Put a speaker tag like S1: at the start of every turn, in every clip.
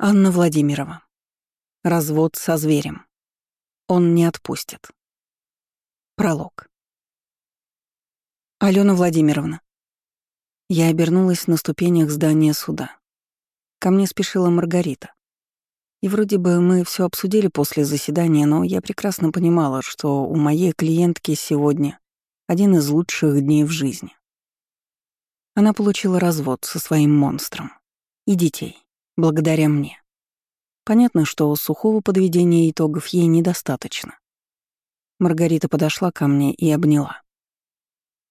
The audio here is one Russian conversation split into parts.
S1: Анна Владимирова. Развод со зверем. Он не отпустит. Пролог. Алена Владимировна. Я обернулась на ступенях здания суда. Ко мне спешила Маргарита. И вроде бы мы все обсудили после заседания, но я прекрасно понимала, что у моей клиентки сегодня один из лучших дней в жизни. Она получила развод со своим монстром. И детей. Благодаря мне. Понятно, что сухого подведения итогов ей недостаточно. Маргарита подошла ко мне и обняла.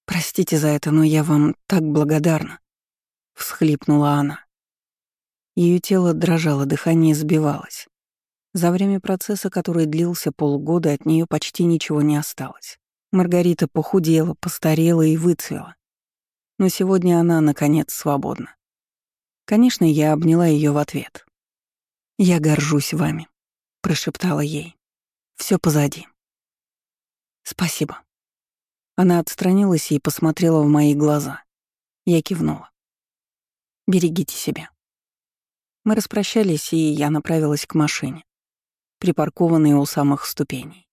S1: «Простите за это, но я вам так благодарна», — всхлипнула она. Ее тело дрожало, дыхание сбивалось. За время процесса, который длился полгода, от нее почти ничего не осталось. Маргарита похудела, постарела и выцвела. Но сегодня она, наконец, свободна. Конечно, я обняла ее в ответ. «Я горжусь вами», — прошептала ей. Все позади». «Спасибо». Она отстранилась и посмотрела в мои глаза. Я кивнула. «Берегите себя». Мы распрощались, и я направилась к машине, припаркованной у самых ступеней.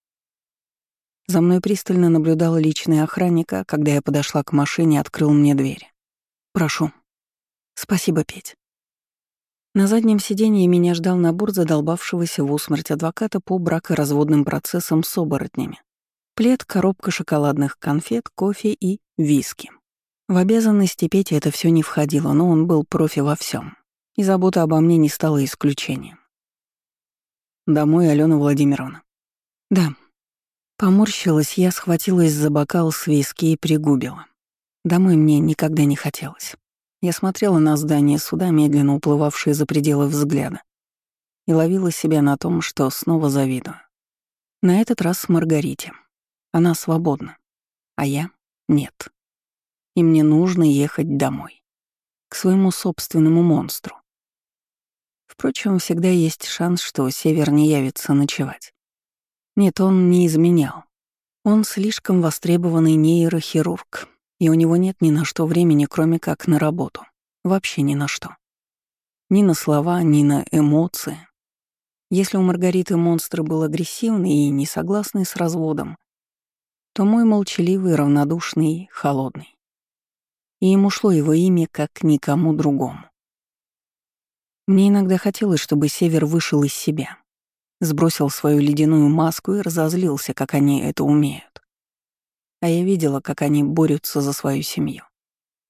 S1: За мной пристально наблюдал личный охранник, а когда я подошла к машине, открыл мне дверь. «Прошу». «Спасибо, Петь». На заднем сиденье меня ждал набор задолбавшегося в усмерть адвоката по бракоразводным процессам с оборотнями. Плед, коробка шоколадных конфет, кофе и виски. В обязанности Пети это все не входило, но он был профи во всем, и забота обо мне не стала исключением. «Домой, Алена Владимировна». «Да». Поморщилась, я схватилась за бокал с виски и пригубила. Домой мне никогда не хотелось. Я смотрела на здание суда, медленно уплывавшее за пределы взгляда, и ловила себя на том, что снова завидую. На этот раз Маргарите. Она свободна, а я — нет. И мне нужно ехать домой. К своему собственному монстру. Впрочем, всегда есть шанс, что Север не явится ночевать. Нет, он не изменял. Он слишком востребованный нейрохирург, и у него нет ни на что времени, кроме как на работу. Вообще ни на что. Ни на слова, ни на эмоции. Если у Маргариты монстр был агрессивный и не согласный с разводом, то мой молчаливый, равнодушный, холодный. И ему шло его имя как никому другому. Мне иногда хотелось, чтобы Север вышел из себя, сбросил свою ледяную маску и разозлился, как они это умеют. А я видела, как они борются за свою семью.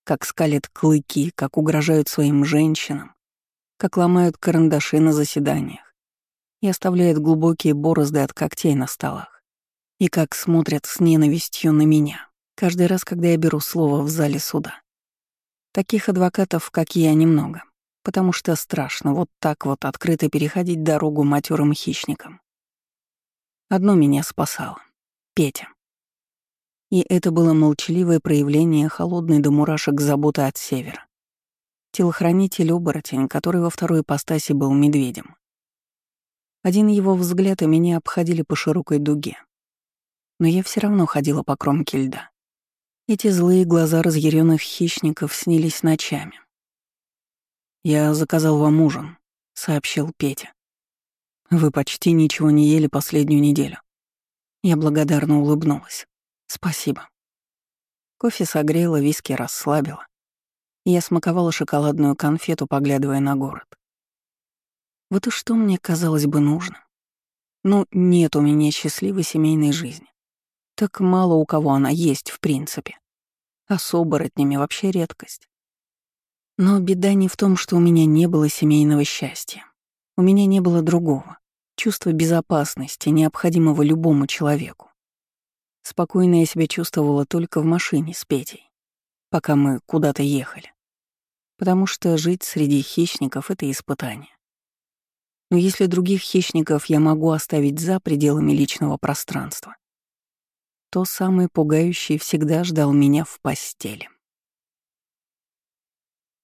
S1: Как скалят клыки, как угрожают своим женщинам, как ломают карандаши на заседаниях и оставляют глубокие борозды от когтей на столах. И как смотрят с ненавистью на меня, каждый раз, когда я беру слово в зале суда. Таких адвокатов, как я, немного, потому что страшно вот так вот открыто переходить дорогу матерым хищникам. Одно меня спасало — Петя. И это было молчаливое проявление холодной до мурашек заботы от севера. Телохранитель-оборотень, который во второй ипостаси был медведем. Один его взгляд и меня обходили по широкой дуге. Но я все равно ходила по кромке льда. Эти злые глаза разъяренных хищников снились ночами. «Я заказал вам ужин», — сообщил Петя. «Вы почти ничего не ели последнюю неделю». Я благодарно улыбнулась. Спасибо. Кофе согрело, виски расслабило. Я смаковала шоколадную конфету, поглядывая на город. Вот и что мне, казалось бы, нужно. Ну, нет у меня счастливой семейной жизни. Так мало у кого она есть, в принципе. А с оборотнями вообще редкость. Но беда не в том, что у меня не было семейного счастья. У меня не было другого. Чувства безопасности, необходимого любому человеку. Спокойно я себя чувствовала только в машине с Петей, пока мы куда-то ехали. Потому что жить среди хищников — это испытание. Но если других хищников я могу оставить за пределами личного пространства, то самый пугающий всегда ждал меня в постели.